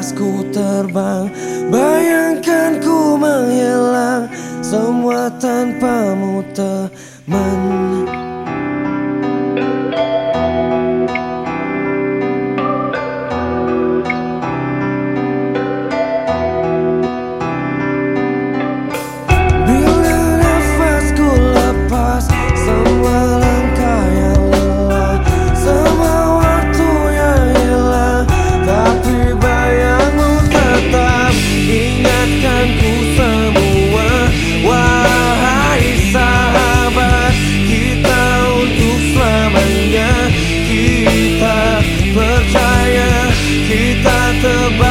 nafasku terbang. Bayangkan ku menghilang Semua tanpamu teman Bayangkan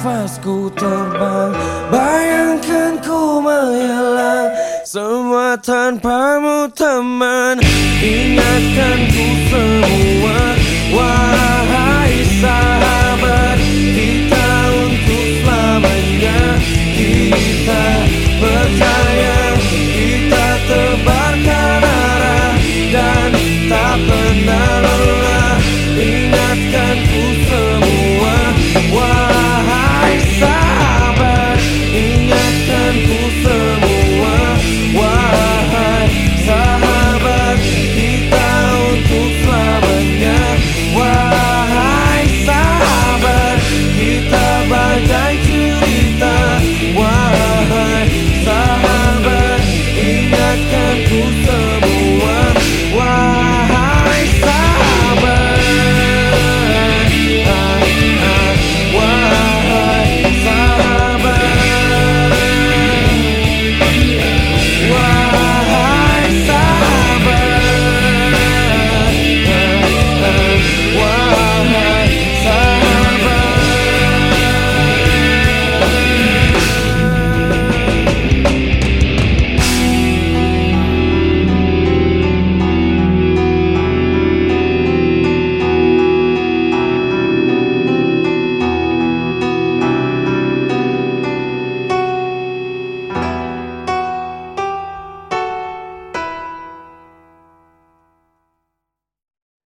nafasku terbang. Bayangkan ku menghilang Semua tanpamu teman. Ingatkan ku semua Wahai sahabat. world.